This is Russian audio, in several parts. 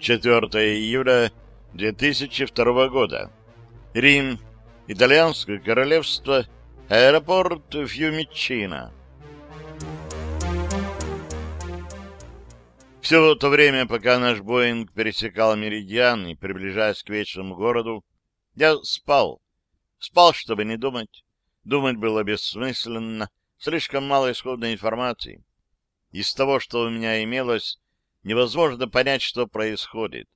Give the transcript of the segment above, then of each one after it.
4 июля 2002 года. Рим, Итальянское королевство, аэропорт Фьюмичино. Все то время, пока наш Боинг пересекал Меридиан и, приближаясь к вечному городу, я спал. Спал, чтобы не думать. Думать было бессмысленно, слишком мало исходной информации. Из того, что у меня имелось, невозможно понять, что происходит.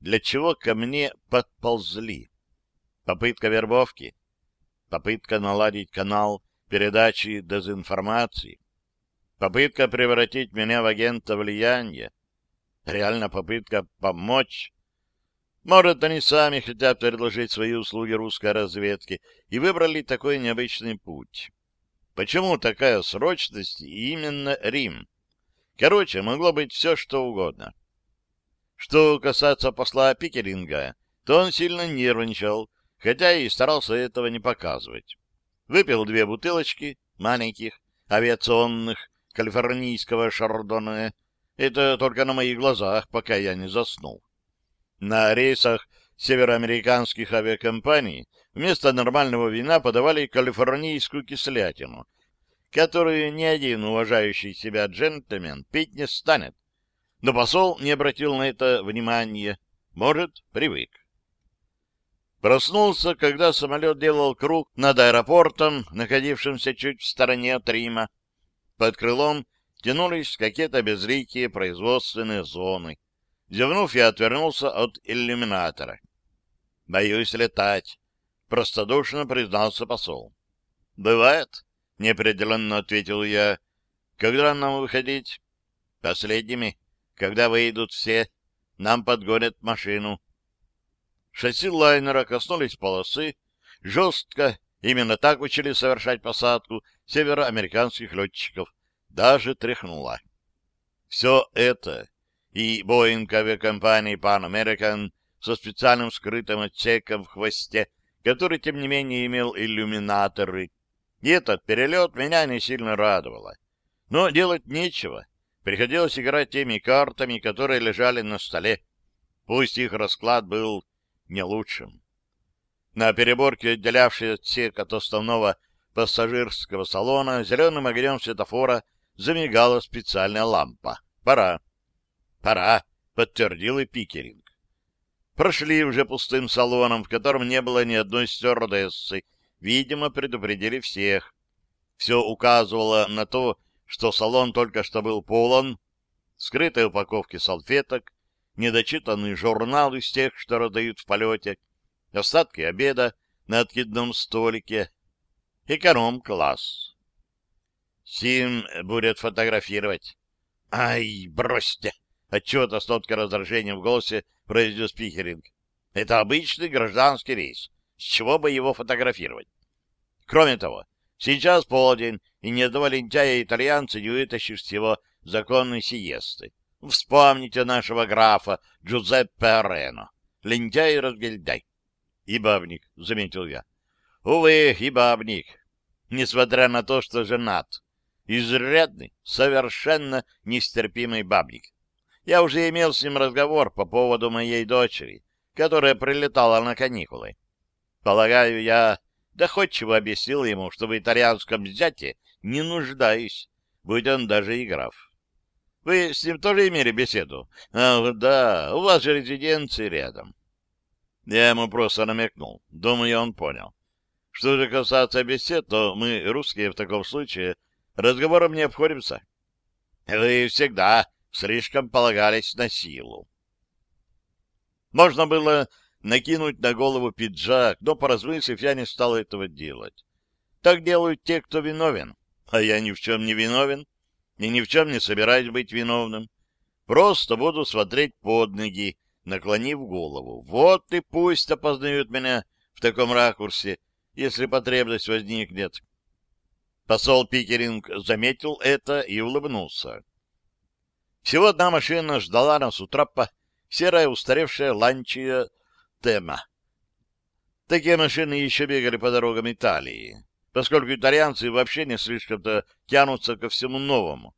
Для чего ко мне подползли? Попытка вербовки? Попытка наладить канал передачи дезинформации? Попытка превратить меня в агента влияния? Реально попытка помочь? Может, они сами хотят предложить свои услуги русской разведке и выбрали такой необычный путь. Почему такая срочность именно Рим? Короче, могло быть все, что угодно. Что касается посла Пикеринга, то он сильно нервничал, хотя и старался этого не показывать. Выпил две бутылочки маленьких авиационных калифорнийского шардоне. Это только на моих глазах, пока я не заснул. На рейсах североамериканских авиакомпаний вместо нормального вина подавали калифорнийскую кислятину, которую ни один уважающий себя джентльмен пить не станет. Но посол не обратил на это внимания. Может, привык. Проснулся, когда самолет делал круг над аэропортом, находившимся чуть в стороне от Рима. Под крылом тянулись какие-то безликие производственные зоны. Зевнув, я отвернулся от иллюминатора. «Боюсь летать», — простодушно признался посол. «Бывает», — неопределенно ответил я. «Когда нам выходить?» «Последними. Когда выйдут все, нам подгонят машину». Шасси лайнера коснулись полосы. Жестко, именно так учили совершать посадку североамериканских летчиков. Даже тряхнуло. Все это и Боинг авиакомпании Pan American со специальным скрытым отсеком в хвосте, который, тем не менее, имел иллюминаторы. И этот перелет меня не сильно радовало. Но делать нечего. Приходилось играть теми картами, которые лежали на столе. Пусть их расклад был не лучшим. На переборке, отделявшей отсек от основного пассажирского салона, зеленым огнем светофора замигала специальная лампа. Пора. «Пора», — подтвердил и Пикеринг. Прошли уже пустым салоном, в котором не было ни одной стюардессы. Видимо, предупредили всех. Все указывало на то, что салон только что был полон, скрытые упаковки салфеток, недочитанный журнал из тех, что раздают в полете, остатки обеда на откидном столике, эконом-класс. Сим будет фотографировать. Ай, бросьте! Отчет с ноткой раздражения в голосе произнес Пихеринг. Это обычный гражданский рейс. С чего бы его фотографировать? Кроме того, сейчас полдень, и ни одного лентяя-итальянца не вытащишь с его законной сиесты. Вспомните нашего графа Джузеппе Рено. Лентяй и разгильдяй. И бабник, — заметил я. Увы, и бабник. Несмотря на то, что женат. Изрядный, совершенно нестерпимый бабник. Я уже имел с ним разговор по поводу моей дочери, которая прилетала на каникулы. Полагаю, я доходчиво объяснил ему, что в итальянском зяте не нуждаюсь, будь он даже и граф. Вы с ним тоже имели беседу? Ах, да, у вас же резиденции рядом. Я ему просто намекнул. Думаю, он понял. Что же касается бесед, то мы, русские, в таком случае разговором не обходимся. Вы всегда слишком полагались на силу. Можно было накинуть на голову пиджак, но, поразмыслив, я не стал этого делать. Так делают те, кто виновен, а я ни в чем не виновен и ни в чем не собираюсь быть виновным. Просто буду смотреть под ноги, наклонив голову. Вот и пусть опознают меня в таком ракурсе, если потребность возникнет. Посол Пикеринг заметил это и улыбнулся. Всего одна машина ждала нас у трапа, серая устаревшая ланчия Тема. Такие машины еще бегали по дорогам Италии, поскольку итальянцы вообще не слишком-то тянутся ко всему новому.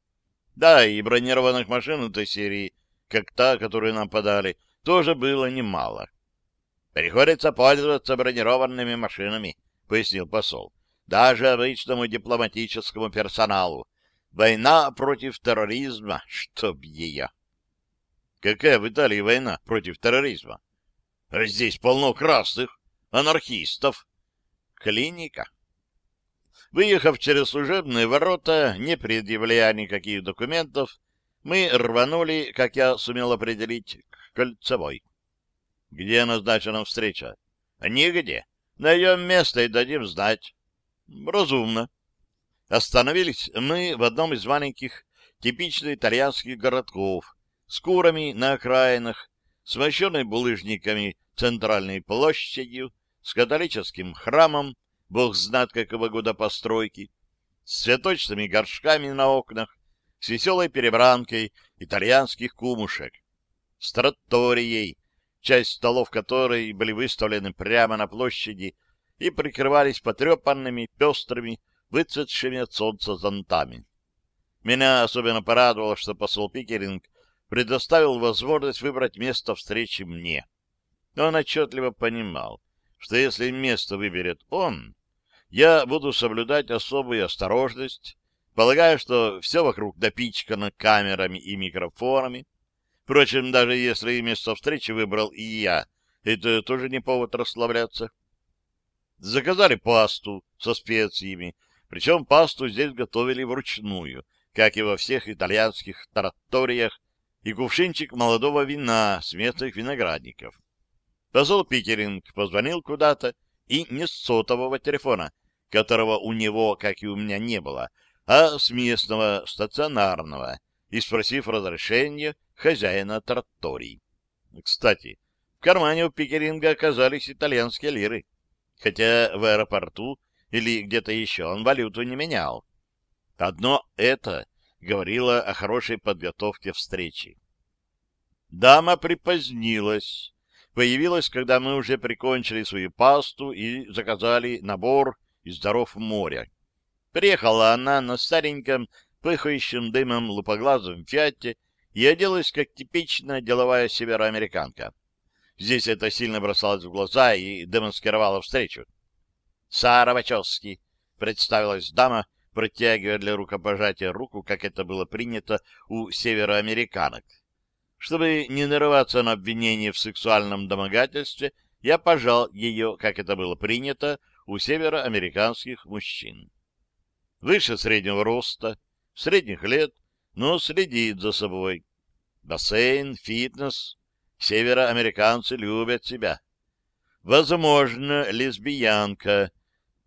Да, и бронированных машин этой серии, как та, которую нам подали, тоже было немало. «Приходится пользоваться бронированными машинами», — пояснил посол. «Даже обычному дипломатическому персоналу. Война против терроризма, чтоб ее». «Какая в Италии война против терроризма?» «Здесь полно красных, анархистов». «Клиника». Выехав через служебные ворота, не предъявляя никаких документов, мы рванули, как я сумел определить, к Кольцевой. Где назначена встреча? Нигде. Найдем место и дадим знать. Разумно. Остановились мы в одном из маленьких, типично итальянских городков, с курами на окраинах, с мощенной булыжниками центральной площадью, с католическим храмом, бог знает какого года постройки, с цветочными горшками на окнах, с веселой перебранкой итальянских кумушек, с троторией, часть столов которой были выставлены прямо на площади и прикрывались потрепанными, пестрыми, выцветшими от солнца зонтами. Меня особенно порадовало, что посол Пикеринг предоставил возможность выбрать место встречи мне. Он отчетливо понимал, что если место выберет он, я буду соблюдать особую осторожность, полагая, что все вокруг допичкано камерами и микрофонами. Впрочем, даже если место встречи выбрал и я, это тоже не повод расслабляться. Заказали пасту со специями, причем пасту здесь готовили вручную, как и во всех итальянских тратториях, и кувшинчик молодого вина с местных виноградников. Посол Питеринг позвонил куда-то, и не с сотового телефона, которого у него, как и у меня, не было, а с местного стационарного, и спросив разрешения хозяина тратторий. Кстати, в кармане у Пикеринга оказались итальянские лиры, хотя в аэропорту или где-то еще он валюту не менял. Одно это говорило о хорошей подготовке встречи. Дама припозднилась. Появилась, когда мы уже прикончили свою пасту и заказали набор из даров моря. Приехала она на стареньком, пыхающем дымом лупоглазом фиате и оделась как типичная деловая североамериканка. Здесь это сильно бросалось в глаза и демонстрировало встречу. «Сара Вачовски», — представилась дама, протягивая для рукопожатия руку, как это было принято у североамериканок. Чтобы не нарываться на обвинение в сексуальном домогательстве, я пожал ее, как это было принято, у североамериканских мужчин. Выше среднего роста, средних лет, но следит за собой. Бассейн, фитнес. Североамериканцы любят себя. Возможно, лесбиянка.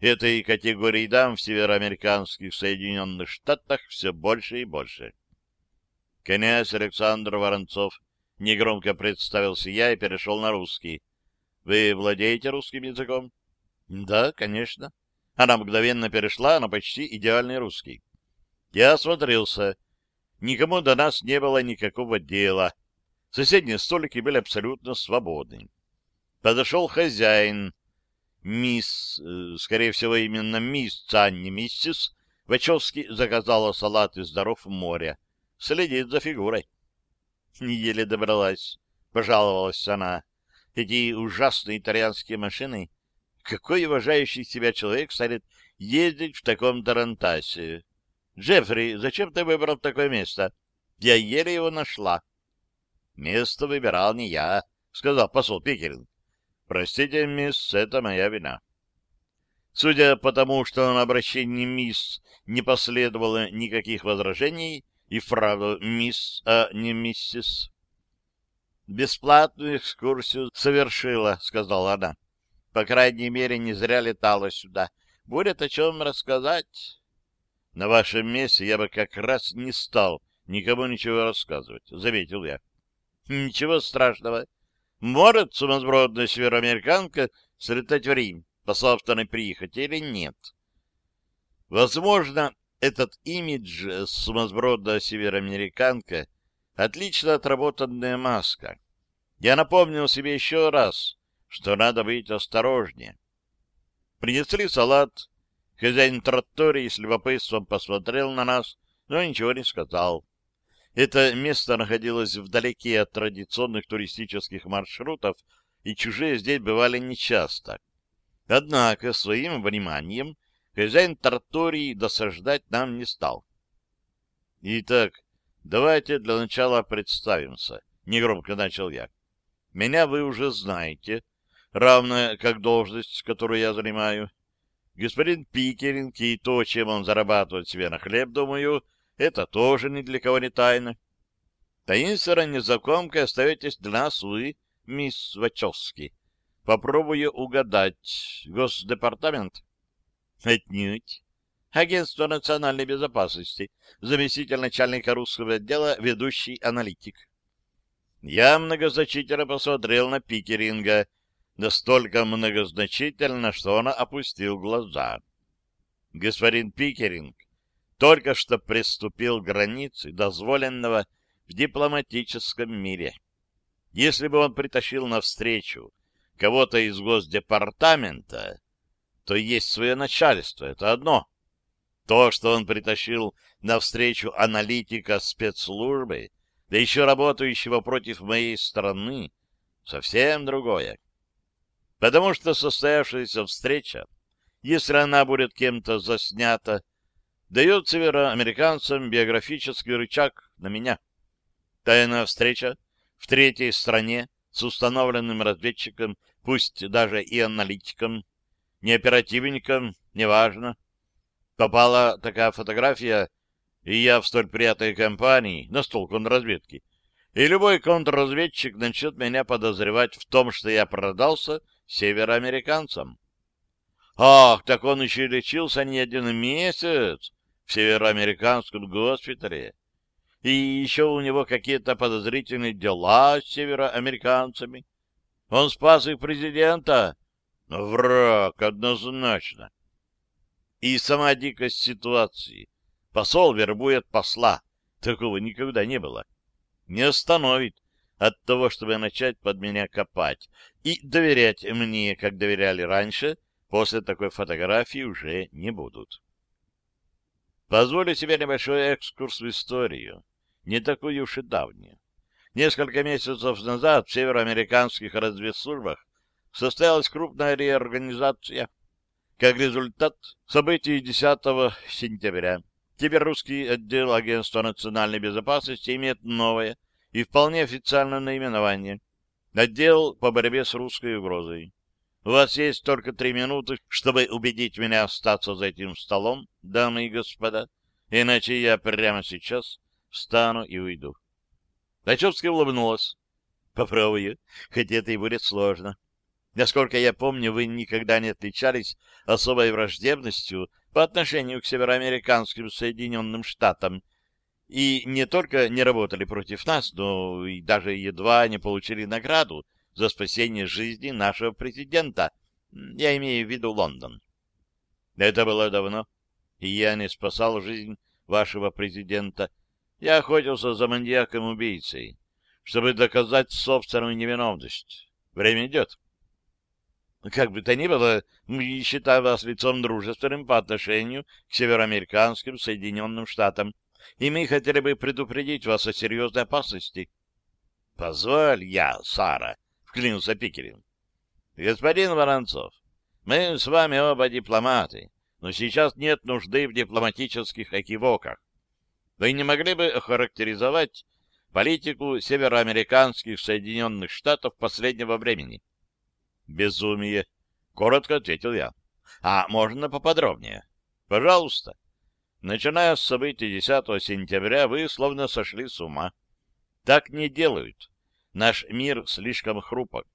Этой категории дам в североамериканских Соединенных Штатах все больше и больше. Князь Александр Воронцов негромко представился я и перешел на русский. Вы владеете русским языком? Да, конечно. Она мгновенно перешла на почти идеальный русский. Я осмотрелся. Никому до нас не было никакого дела. Соседние столики были абсолютно свободны. Подошел хозяин. Мисс, э, скорее всего, именно мисс, а не миссис, Вачовски заказала салат из даров моря. Следит за фигурой. Еле добралась, пожаловалась она. Эти ужасные итальянские машины какой уважающий себя человек станет ездить в таком тарантасе? Джеффри, зачем ты выбрал такое место? Я еле его нашла. Место выбирал не я, сказал посол Пикеринг. Простите, мисс, это моя вина. Судя по тому, что на обращении мисс не последовало никаких возражений, и вправду мисс, а не миссис. «Бесплатную экскурсию совершила», — сказала она. По крайней мере, не зря летала сюда. Будет о чем рассказать. На вашем месте я бы как раз не стал никому ничего рассказывать, — заметил я. Ничего страшного. Может сумасбродная североамериканка слетать в Рим по собственной прихоти или нет? Возможно, этот имидж сумасбродная североамериканка — отлично отработанная маска. Я напомнил себе еще раз, что надо быть осторожнее. Принесли салат. Хозяин тротории с любопытством посмотрел на нас, но ничего не сказал. Это место находилось вдалеке от традиционных туристических маршрутов, и чужие здесь бывали нечасто. Однако своим вниманием хозяин тротории досаждать нам не стал. Итак, давайте для начала представимся, — негромко начал я. Меня вы уже знаете, равно как должность, которую я занимаю. Господин Пикеринг и то, чем он зарабатывает себе на хлеб, думаю, это тоже ни для кого не тайна. Таинственной незнакомкой остаетесь для нас вы, мисс Вачовски. Попробую угадать. Госдепартамент? Отнюдь. Агентство национальной безопасности. Заместитель начальника русского отдела, ведущий аналитик. Я многозначительно посмотрел на Пикеринга, настолько многозначительно, что он опустил глаза. Господин Пикеринг только что приступил к границе дозволенного в дипломатическом мире. Если бы он притащил навстречу кого-то из Госдепартамента, то есть свое начальство, это одно. То, что он притащил навстречу аналитика спецслужбы, да еще работающего против моей страны, совсем другое. Потому что состоявшаяся встреча, если она будет кем-то заснята, дает североамериканцам биографический рычаг на меня. Тайная встреча в третьей стране с установленным разведчиком, пусть даже и аналитиком, не оперативником, неважно. Попала такая фотография и я в столь приятной компании, на стол контрразведки, и любой контрразведчик начнет меня подозревать в том, что я продался североамериканцам. Ах, так он еще и лечился не один месяц в североамериканском госпитале. И еще у него какие-то подозрительные дела с североамериканцами. Он спас их президента. Враг, однозначно. И сама дикость ситуации Посол вербует посла. Такого никогда не было. Не остановит от того, чтобы начать под меня копать. И доверять мне, как доверяли раньше, после такой фотографии уже не будут. Позволю себе небольшой экскурс в историю, не такую уж и давнюю. Несколько месяцев назад в североамериканских разведслужбах состоялась крупная реорганизация. Как результат событий 10 сентября Теперь русский отдел Агентства национальной безопасности имеет новое и вполне официальное наименование — отдел по борьбе с русской угрозой. У вас есть только три минуты, чтобы убедить меня остаться за этим столом, дамы и господа, иначе я прямо сейчас встану и уйду. Дачевский улыбнулась. Попробую, хотя это и будет сложно. Насколько я помню, вы никогда не отличались особой враждебностью по отношению к североамериканским Соединенным Штатам и не только не работали против нас, но и даже едва не получили награду за спасение жизни нашего президента. Я имею в виду Лондон. Это было давно, и я не спасал жизнь вашего президента. Я охотился за маньяком-убийцей, чтобы доказать собственную невиновность. Время идет. Как бы то ни было, мы считаем вас лицом дружественным по отношению к североамериканским Соединенным Штатам, и мы хотели бы предупредить вас о серьезной опасности. — Позволь я, Сара, — вклинился Пикерин. — Господин Воронцов, мы с вами оба дипломаты, но сейчас нет нужды в дипломатических экивоках. Вы не могли бы охарактеризовать политику североамериканских Соединенных Штатов последнего времени? — Безумие. Коротко ответил я. А можно поподробнее? Пожалуйста. Начиная с событий 10 сентября, вы словно сошли с ума. Так не делают. Наш мир слишком хрупок.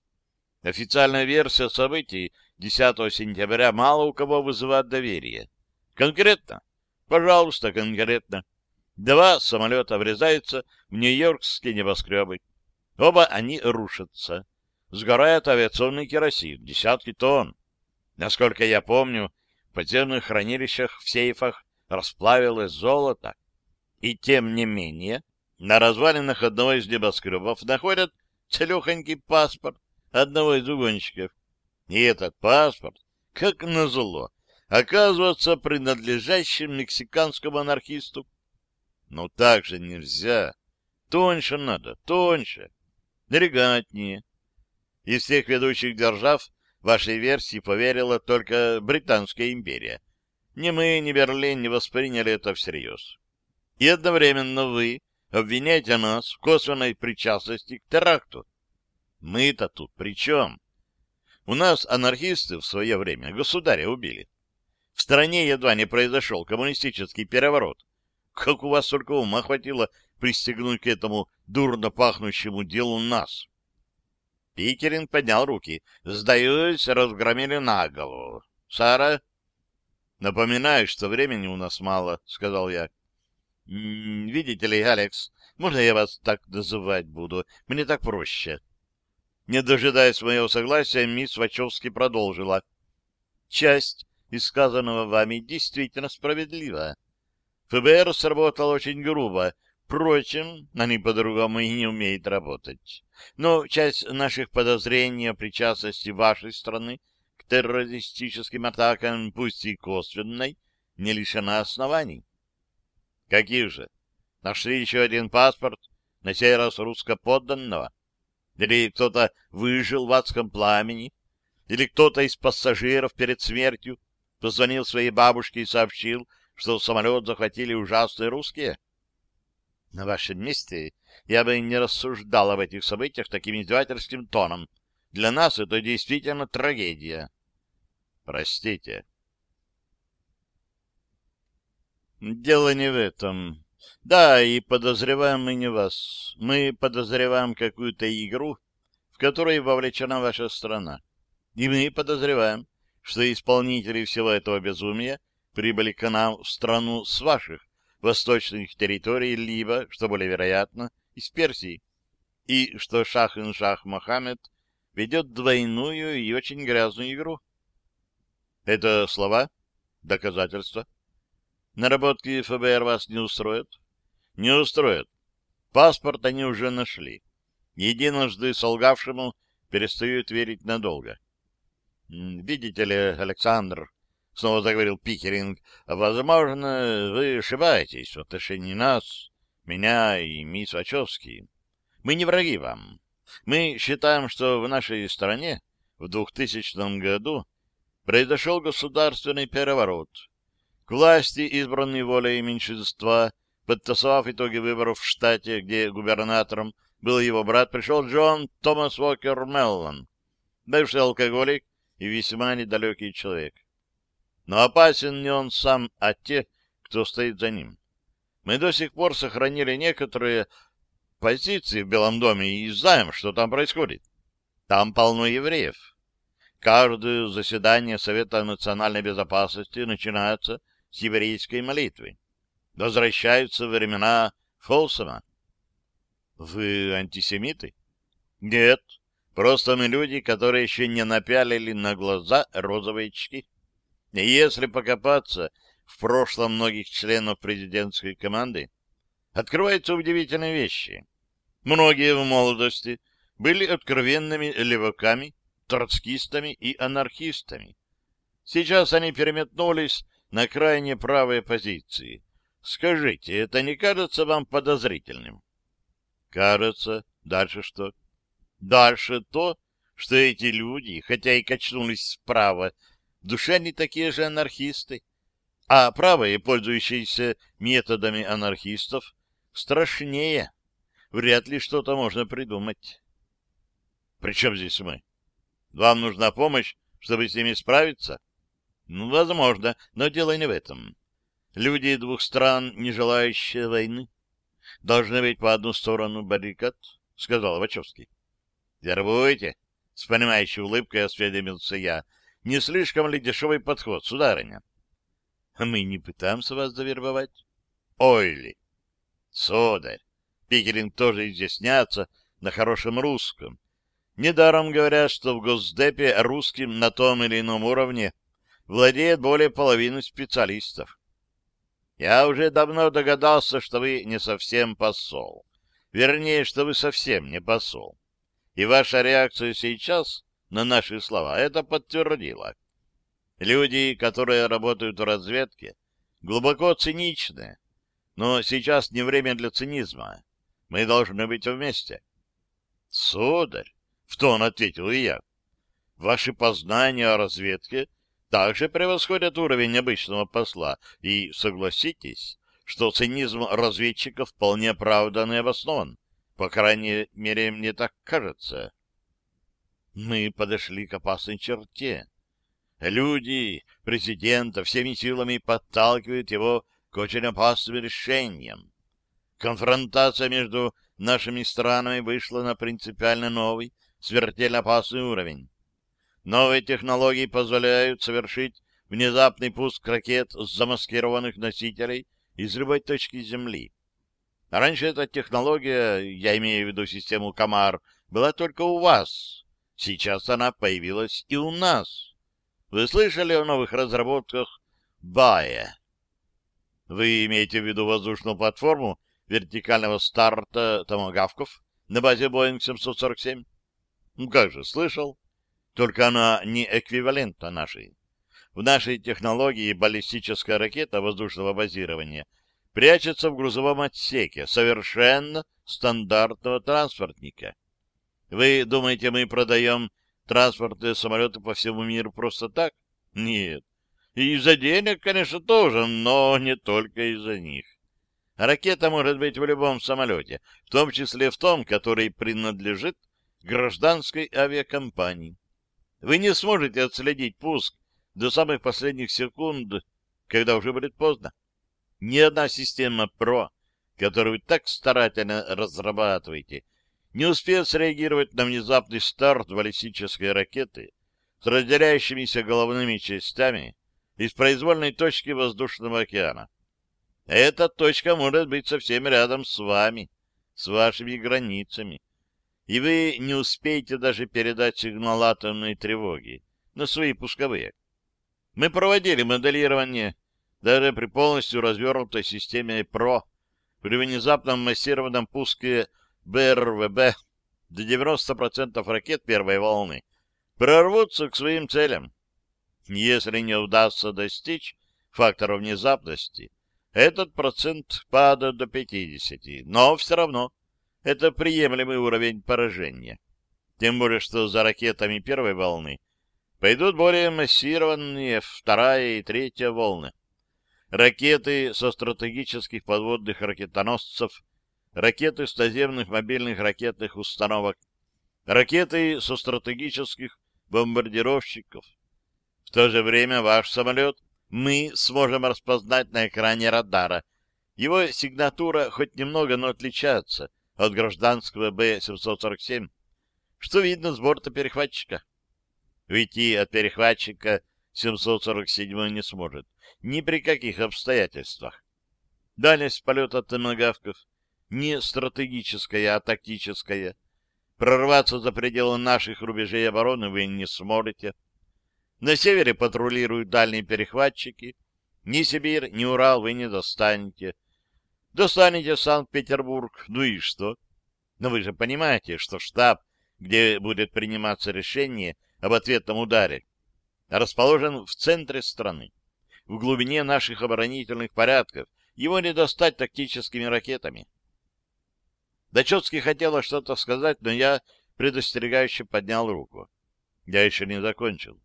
Официальная версия событий 10 сентября мало у кого вызывает доверие. Конкретно? Пожалуйста, конкретно. Два самолета врезаются в нью-йоркские небоскребы. Оба они рушатся сгорает авиационный керосин, десятки тонн. Насколько я помню, в подземных хранилищах в сейфах расплавилось золото. И тем не менее, на развалинах одного из небоскребов находят целехонький паспорт одного из угонщиков. И этот паспорт, как назло, оказывается принадлежащим мексиканскому анархисту. Но так же нельзя. Тоньше надо, тоньше, элегантнее. Из всех ведущих держав вашей версии поверила только Британская империя. Ни мы, ни Берлин не восприняли это всерьез. И одновременно вы обвиняете нас в косвенной причастности к теракту. Мы-то тут при чем? У нас анархисты в свое время государя убили. В стране едва не произошел коммунистический переворот. Как у вас только ума хватило пристегнуть к этому дурно пахнущему делу нас? Пикерин поднял руки. Сдаюсь, разгромили на голову. Сара? Напоминаю, что времени у нас мало, сказал я. Видите ли, Алекс, можно я вас так называть буду? Мне так проще. Не дожидаясь моего согласия, мисс Вачовски продолжила. Часть из сказанного вами действительно справедлива. ФБР сработал очень грубо. Впрочем, они по-другому и не умеют работать. Но часть наших подозрений о причастности вашей страны к террористическим атакам, пусть и косвенной, не лишена оснований. Каких же? Нашли еще один паспорт, на сей раз русско-подданного? Или кто-то выжил в адском пламени? Или кто-то из пассажиров перед смертью позвонил своей бабушке и сообщил, что самолет захватили ужасные русские? На вашем месте я бы не рассуждал об этих событиях таким издевательским тоном. Для нас это действительно трагедия. Простите. Дело не в этом. Да, и подозреваем мы не вас. Мы подозреваем какую-то игру, в которой вовлечена ваша страна. И мы подозреваем, что исполнители всего этого безумия прибыли к нам в страну с ваших восточных территорий, либо, что более вероятно, из Персии, и что Шах-ин-Шах Мохаммед ведет двойную и очень грязную игру. Это слова? Доказательства? Наработки ФБР вас не устроят? Не устроят. Паспорт они уже нашли. Единожды солгавшему перестают верить надолго. Видите ли, Александр, — снова заговорил Пикеринг, — возможно, вы ошибаетесь в отношении нас, меня и мисс Вачовски. Мы не враги вам. Мы считаем, что в нашей стране в 2000 году произошел государственный переворот, к власти, избранной волей меньшинства, подтасовав итоги выборов в штате, где губернатором был его брат, пришел Джон Томас Уокер Меллон, бывший алкоголик и весьма недалекий человек. Но опасен не он сам, а те, кто стоит за ним. Мы до сих пор сохранили некоторые позиции в Белом доме и знаем, что там происходит. Там полно евреев. Каждое заседание Совета национальной безопасности начинается с еврейской молитвы. Возвращаются времена Фолсома. Вы антисемиты? Нет, просто мы люди, которые еще не напялили на глаза розовые очки. Если покопаться в прошлом многих членов президентской команды, открываются удивительные вещи. Многие в молодости были откровенными леваками, троцкистами и анархистами. Сейчас они переметнулись на крайне правые позиции. Скажите, это не кажется вам подозрительным? Кажется. Дальше что? Дальше то, что эти люди, хотя и качнулись справа, в душе они такие же анархисты, а правые, пользующиеся методами анархистов, страшнее. Вряд ли что-то можно придумать. При чем здесь мы? Вам нужна помощь, чтобы с ними справиться? Ну, возможно, но дело не в этом. Люди двух стран, не желающие войны, должны быть по одну сторону баррикад, — сказал Вачовский. — Вербуете? — с понимающей улыбкой осведомился я. — Не слишком ли дешевый подход, сударыня? — Мы не пытаемся вас завербовать. — Ой ли! — Сударь! Пикеринг тоже изъясняется на хорошем русском. Недаром говорят, что в Госдепе русским на том или ином уровне владеет более половины специалистов. Я уже давно догадался, что вы не совсем посол. Вернее, что вы совсем не посол. И ваша реакция сейчас на наши слова это подтвердила. Люди, которые работают в разведке, глубоко циничны. Но сейчас не время для цинизма. Мы должны быть вместе. — Сударь, — в тон ответил и я, — ваши познания о разведке также превосходят уровень обычного посла, и согласитесь, что цинизм разведчиков вполне оправдан и обоснован. По крайней мере, мне так кажется. Мы подошли к опасной черте. Люди, президента, всеми силами подталкивают его к очень опасным решениям. Конфронтация между нашими странами вышла на принципиально новый, смертельно опасный уровень. Новые технологии позволяют совершить внезапный пуск ракет с замаскированных носителей из любой точки Земли. Раньше эта технология, я имею в виду систему Камар, была только у вас. Сейчас она появилась и у нас. Вы слышали о новых разработках Бая? Вы имеете в виду воздушную платформу вертикального старта томогавков на базе Boeing 747? Ну как же, слышал. Только она не эквивалентна нашей. В нашей технологии баллистическая ракета воздушного базирования прячется в грузовом отсеке совершенно стандартного транспортника. Вы думаете, мы продаем транспортные самолеты по всему миру просто так? Нет. И из-за денег, конечно, тоже, но не только из-за них. Ракета может быть в любом самолете, в том числе в том, который принадлежит гражданской авиакомпании. Вы не сможете отследить пуск до самых последних секунд, когда уже будет поздно. Ни одна система ПРО, которую вы так старательно разрабатываете, не успеет среагировать на внезапный старт баллистической ракеты с разделяющимися головными частями из произвольной точки воздушного океана. Эта точка может быть совсем рядом с вами, с вашими границами, и вы не успеете даже передать сигнал атомной тревоги на свои пусковые. Мы проводили моделирование даже при полностью развернутой системе ПРО при внезапном массированном пуске БРВБ до 90% ракет первой волны прорвутся к своим целям. Если не удастся достичь фактора внезапности, этот процент падает до 50, но все равно это приемлемый уровень поражения. Тем более, что за ракетами первой волны пойдут более массированные вторая и третья волны. Ракеты со стратегических подводных ракетоносцев, ракеты с наземных мобильных ракетных установок, ракеты со стратегических бомбардировщиков. В то же время ваш самолет мы сможем распознать на экране радара. Его сигнатура хоть немного, но отличается от гражданского Б-747, что видно с борта перехватчика. Уйти от перехватчика 747 не сможет. Ни при каких обстоятельствах. Дальность полета томогавков не стратегическая, а тактическая. Прорваться за пределы наших рубежей обороны вы не сможете. На севере патрулируют дальние перехватчики. Ни Сибирь, ни Урал вы не достанете. Достанете Санкт-Петербург, ну и что? Но вы же понимаете, что штаб, где будет приниматься решение об ответном ударе, расположен в центре страны, в глубине наших оборонительных порядков. Его не достать тактическими ракетами. Дочетский хотела что-то сказать, но я предостерегающе поднял руку. Я еще не закончил.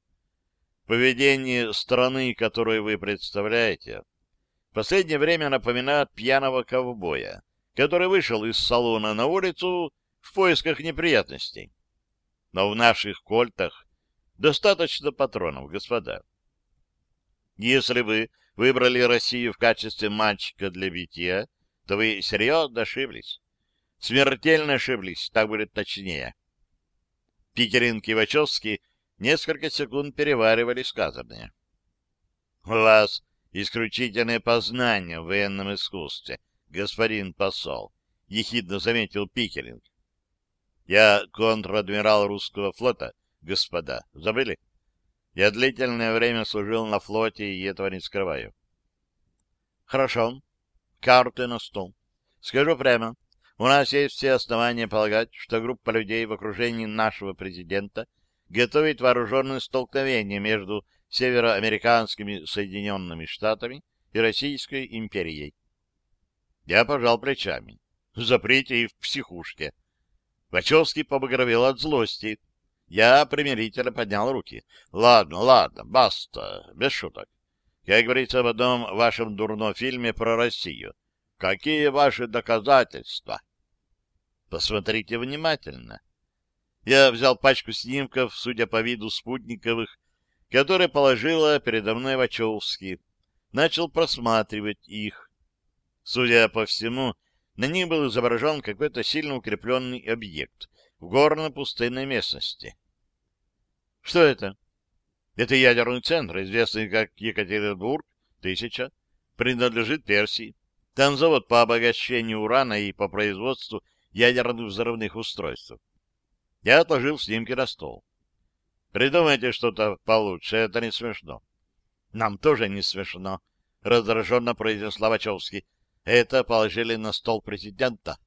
Поведение страны, которую вы представляете, последнее время напоминает пьяного ковбоя, который вышел из салона на улицу в поисках неприятностей. Но в наших кольтах достаточно патронов, господа. Если вы выбрали Россию в качестве мальчика для битья, то вы серьезно ошиблись. Смертельно ошиблись, так будет точнее. Питерин Кивачевский несколько секунд переваривали сказанное. — вас исключительное познание в военном искусстве, господин посол, — ехидно заметил Пикеринг. — Я контр-адмирал русского флота, господа. Забыли? Я длительное время служил на флоте и этого не скрываю. — Хорошо. Карты на стол. Скажу прямо, у нас есть все основания полагать, что группа людей в окружении нашего президента готовит вооруженное столкновение между североамериканскими Соединенными Штатами и Российской империей. Я пожал плечами. Запрете и в психушке. Вачовский побагровел от злости. Я примирительно поднял руки. Ладно, ладно, баста, без шуток. Как говорится в одном вашем дурном фильме про Россию. Какие ваши доказательства? Посмотрите внимательно. Я взял пачку снимков, судя по виду спутниковых, которые положила передо мной Вачовский. Начал просматривать их. Судя по всему, на них был изображен какой-то сильно укрепленный объект в горно-пустынной местности. Что это? Это ядерный центр, известный как Екатеринбург-1000, принадлежит Персии. Там завод по обогащению урана и по производству ядерных взрывных устройств. Я отложил снимки на стол. Придумайте что-то получше, это не смешно. Нам тоже не смешно, раздраженно произнес Ловачевский. Это положили на стол президента.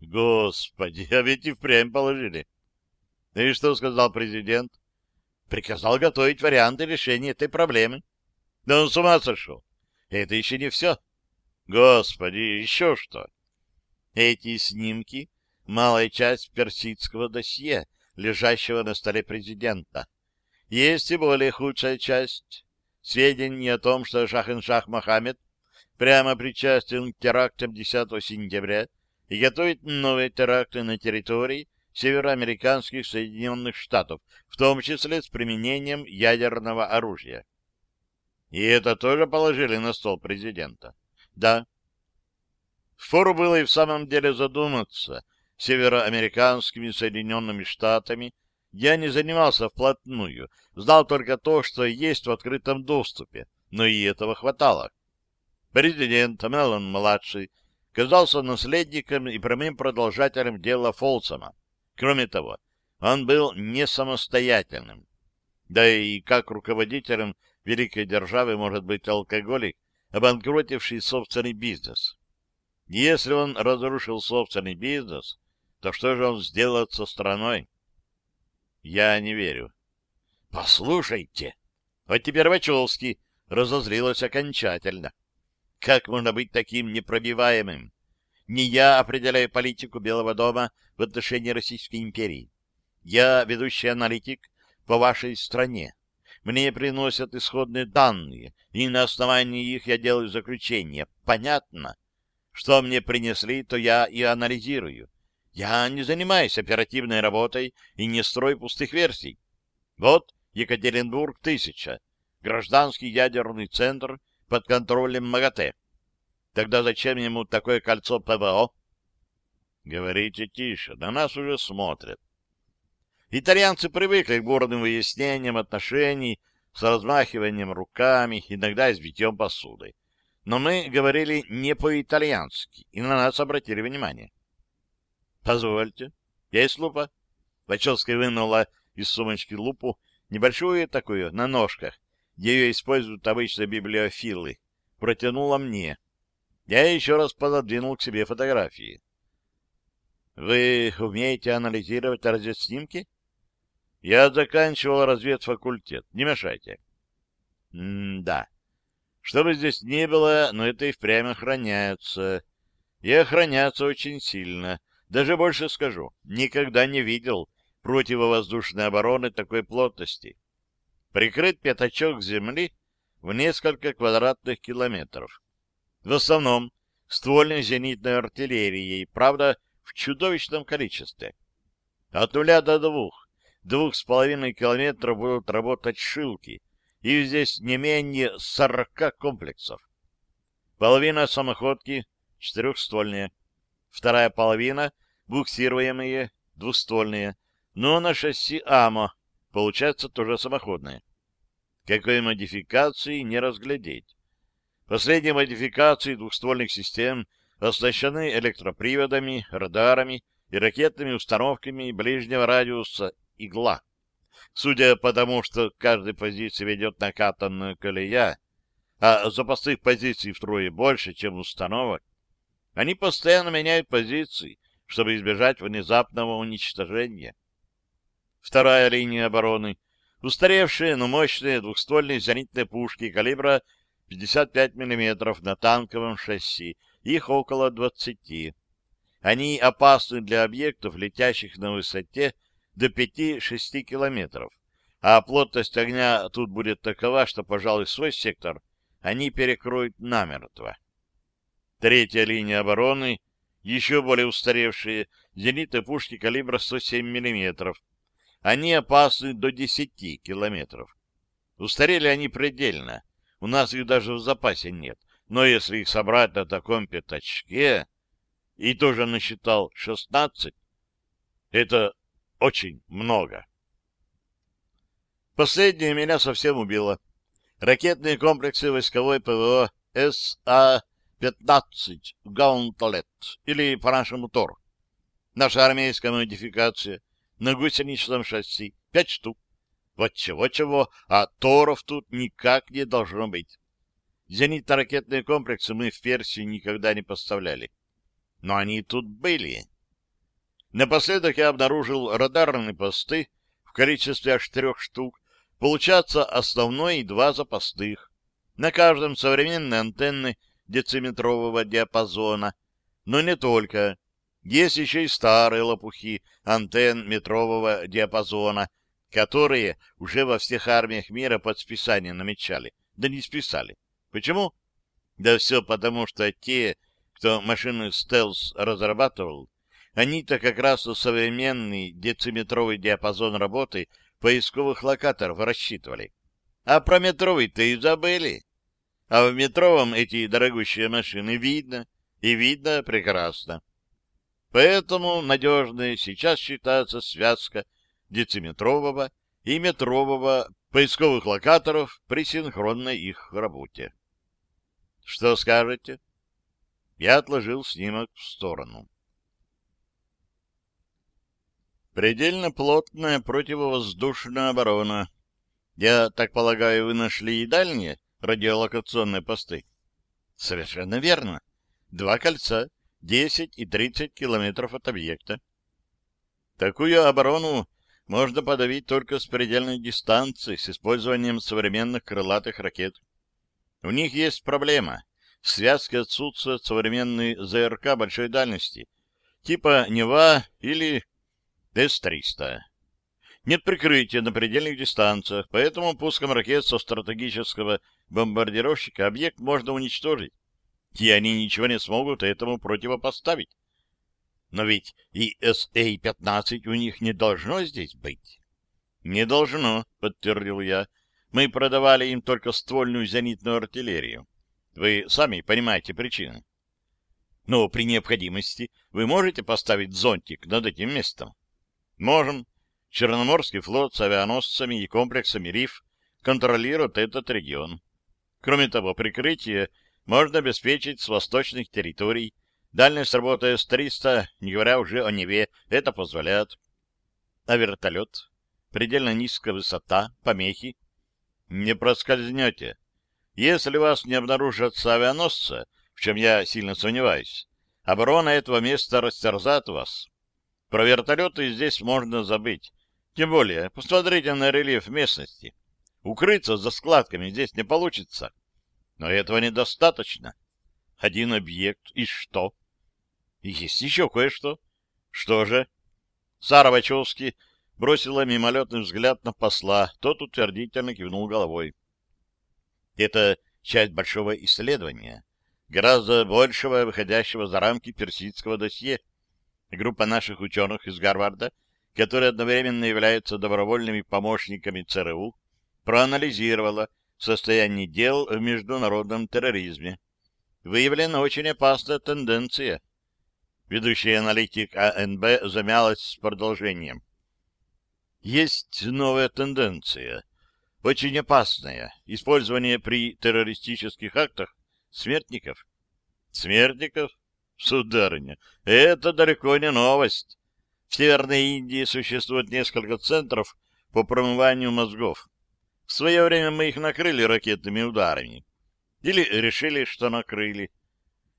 Господи, а ведь и впрямь положили. И что сказал президент? Приказал готовить варианты решения этой проблемы. Да он с ума сошел. Это еще не все. Господи, еще что? Эти снимки — малая часть персидского досье, лежащего на столе президента. Есть и более худшая часть. Сведения о том, что Шах-ин-Шах Мохаммед прямо причастен к терактам 10 сентября и готовит новые теракты на территории североамериканских Соединенных Штатов, в том числе с применением ядерного оружия. И это тоже положили на стол президента. Да. Впору было и в самом деле задуматься, североамериканскими Соединенными Штатами я не занимался вплотную, знал только то, что есть в открытом доступе, но и этого хватало. Президент Меллон-младший казался наследником и прямым продолжателем дела Фолсома. Кроме того, он был не самостоятельным. Да и как руководителем великой державы может быть алкоголик, обанкротивший собственный бизнес. Если он разрушил собственный бизнес, то что же он сделает со страной? Я не верю. Послушайте, вот теперь Вачовский разозлилась окончательно. Как можно быть таким непробиваемым? Не я определяю политику Белого дома в отношении Российской империи. Я ведущий аналитик по вашей стране. Мне приносят исходные данные, и на основании их я делаю заключение. Понятно? Что мне принесли, то я и анализирую. Я не занимаюсь оперативной работой и не строю пустых версий. Вот Екатеринбург-1000, гражданский ядерный центр под контролем МАГАТЭ. Тогда зачем ему такое кольцо ПВО? Говорите тише, на нас уже смотрят. Итальянцы привыкли к бурным выяснениям отношений с размахиванием руками, иногда с битьем посудой. Но мы говорили не по-итальянски, и на нас обратили внимание. — Позвольте. Есть лупа? Вачовская вынула из сумочки лупу, небольшую такую, на ножках, ее используют обычно библиофилы. Протянула мне. Я еще раз пододвинул к себе фотографии. — Вы умеете анализировать радиоснимки? Я заканчивал разведфакультет. Не мешайте. М-да. Что бы здесь ни было, но это и впрямь охраняется. И охраняется очень сильно. Даже больше скажу. Никогда не видел противовоздушной обороны такой плотности. Прикрыт пятачок земли в несколько квадратных километров. В основном ствольной зенитной артиллерией, правда, в чудовищном количестве. От нуля до двух двух с половиной километров будут работать шилки, и здесь не менее сорока комплексов. Половина самоходки четырехствольные, вторая половина буксируемые двуствольные, но на шасси АМО, получается тоже самоходные. Какой модификации не разглядеть. Последние модификации двухствольных систем оснащены электроприводами, радарами и ракетными установками ближнего радиуса игла. Судя по тому, что каждой позиции ведет накатанная колея, а запасных позиций втрое больше, чем установок, они постоянно меняют позиции, чтобы избежать внезапного уничтожения. Вторая линия обороны — устаревшие, но мощные двухствольные зенитные пушки калибра 55 мм на танковом шасси, их около 20. Они опасны для объектов, летящих на высоте до 5-6 километров, а плотность огня тут будет такова, что, пожалуй, свой сектор они перекроют намертво. Третья линия обороны, еще более устаревшие, зенитные пушки калибра 107 мм. Они опасны до 10 километров. Устарели они предельно. У нас их даже в запасе нет. Но если их собрать на таком пятачке, и тоже насчитал 16, это очень много. Последнее меня совсем убило. Ракетные комплексы войсковой ПВО СА-15 «Гаунтлет» или по-нашему ТОР. Наша армейская модификация на гусеничном шасси. Пять штук. Вот чего-чего, а торов тут никак не должно быть. Зенитно-ракетные комплексы мы в Персии никогда не поставляли. Но они тут были. Напоследок я обнаружил радарные посты в количестве аж трех штук, получаться основной и два запасных. На каждом современные антенны дециметрового диапазона. Но не только. Есть еще и старые лопухи антенн метрового диапазона, которые уже во всех армиях мира под списание намечали, да не списали. Почему? Да все потому, что те, кто машины стелс разрабатывал, они-то как раз на современный дециметровый диапазон работы поисковых локаторов рассчитывали. А про метровый-то и забыли. А в метровом эти дорогущие машины видно, и видно прекрасно. Поэтому надежной сейчас считается связка дециметрового и метрового поисковых локаторов при синхронной их работе. Что скажете? Я отложил снимок в сторону. Предельно плотная противовоздушная оборона. Я так полагаю, вы нашли и дальние радиолокационные посты? Совершенно верно. Два кольца, 10 и 30 километров от объекта. Такую оборону можно подавить только с предельной дистанции, с использованием современных крылатых ракет. У них есть проблема. В связке отсутствует современный ЗРК большой дальности, типа Нева или С-300. Нет прикрытия на предельных дистанциях, поэтому пуском ракет со стратегического бомбардировщика объект можно уничтожить, и они ничего не смогут этому противопоставить. Но ведь и СА-15 у них не должно здесь быть. — Не должно, — подтвердил я. Мы продавали им только ствольную зенитную артиллерию. Вы сами понимаете причины. Но при необходимости вы можете поставить зонтик над этим местом? Можем. Черноморский флот с авианосцами и комплексами РИФ контролирует этот регион. Кроме того, прикрытие можно обеспечить с восточных территорий, Дальность работы С-300, не говоря уже о Неве, это позволяет. А вертолет? Предельно низкая высота, помехи? Не проскользнете. Если вас не обнаружат с авианосца, в чем я сильно сомневаюсь, оборона этого места растерзает вас. Про вертолеты здесь можно забыть. Тем более, посмотрите на рельеф местности. Укрыться за складками здесь не получится. Но этого недостаточно. Один объект. И что? есть еще кое-что. Что же? Сара Вачовски бросила мимолетный взгляд на посла. Тот утвердительно кивнул головой. Это часть большого исследования, гораздо большего, выходящего за рамки персидского досье. Группа наших ученых из Гарварда, которые одновременно являются добровольными помощниками ЦРУ, проанализировала состояние дел в международном терроризме выявлена очень опасная тенденция. Ведущий аналитик АНБ замялась с продолжением. Есть новая тенденция, очень опасная, использование при террористических актах смертников. Смертников? Сударыня, это далеко не новость. В Северной Индии существует несколько центров по промыванию мозгов. В свое время мы их накрыли ракетными ударами. Или решили, что накрыли.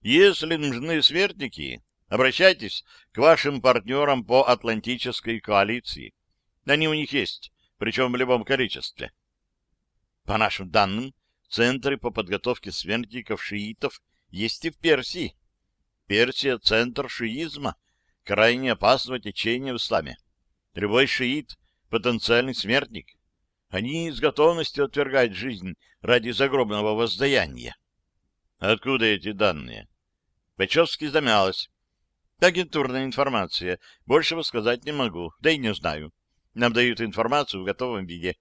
Если нужны смертники, обращайтесь к вашим партнерам по Атлантической коалиции. Они у них есть, причем в любом количестве. По нашим данным, центры по подготовке смертников шиитов есть и в Персии. Персия — центр шиизма, крайне опасного течения в исламе. Любой шиит — потенциальный смертник. Они с готовностью отвергают жизнь ради загробного воздаяния. Откуда эти данные? Печевский замялась. Агентурная информация. Большего сказать не могу, да и не знаю. Нам дают информацию в готовом виде.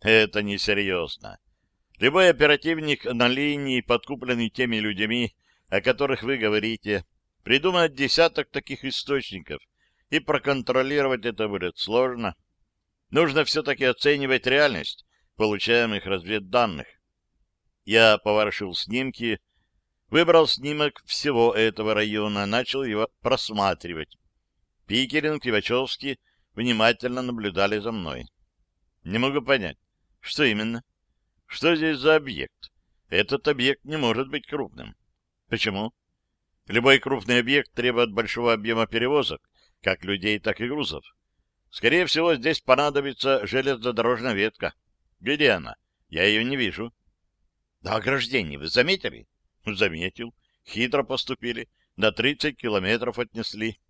Это несерьезно. Любой оперативник на линии, подкупленный теми людьми, о которых вы говорите, придумает десяток таких источников, и проконтролировать это будет сложно. Нужно все-таки оценивать реальность получаемых разведданных. Я поворошил снимки, выбрал снимок всего этого района, начал его просматривать. Пикеринг и Вачовский внимательно наблюдали за мной. Не могу понять, что именно? Что здесь за объект? Этот объект не может быть крупным. Почему? Любой крупный объект требует большого объема перевозок, как людей, так и грузов. Скорее всего, здесь понадобится железнодорожная ветка. Где она? Я ее не вижу. Да ограждение вы заметили? Заметил. Хитро поступили. До 30 километров отнесли.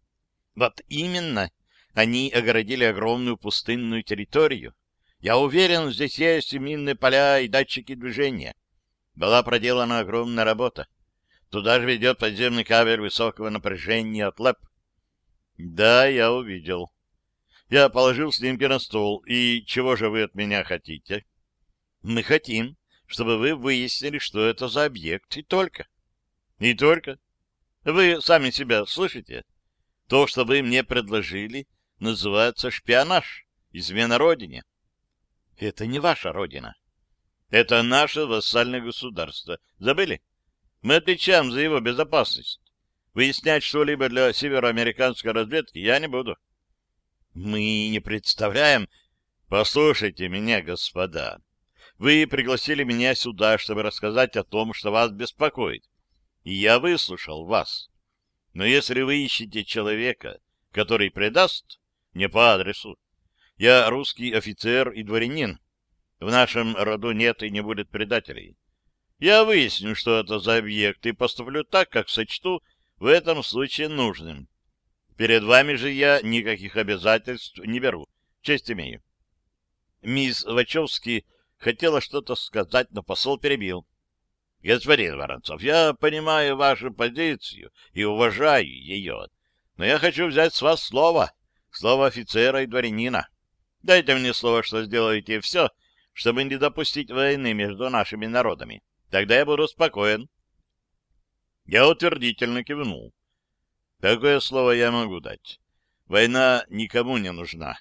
Вот именно. Они огородили огромную пустынную территорию. Я уверен, здесь есть и минные поля, и датчики движения. Была проделана огромная работа. Туда же ведет подземный кабель высокого напряжения от ЛЭП. Да, я увидел. Я положил снимки на стол. И чего же вы от меня хотите? Мы хотим, чтобы вы выяснили, что это за объект, и только. И только. Вы сами себя слышите? То, что вы мне предложили, называется шпионаж, измена родине. Это не ваша родина. Это наше вассальное государство. Забыли? Мы отвечаем за его безопасность. Выяснять что-либо для североамериканской разведки я не буду. Мы не представляем... Послушайте меня, господа. Вы пригласили меня сюда, чтобы рассказать о том, что вас беспокоит. И я выслушал вас. Но если вы ищете человека, который предаст, не по адресу. Я русский офицер и дворянин. В нашем роду нет и не будет предателей. Я выясню, что это за объект, и поступлю так, как сочту в этом случае нужным. Перед вами же я никаких обязательств не беру. Честь имею. Мисс Вачовский хотела что-то сказать, но посол перебил. — Господин Воронцов, я понимаю вашу позицию и уважаю ее, но я хочу взять с вас слово, слово офицера и дворянина. Дайте мне слово, что сделаете все, чтобы не допустить войны между нашими народами. Тогда я буду спокоен. Я утвердительно кивнул. Такое слово я могу дать. Война никому не нужна,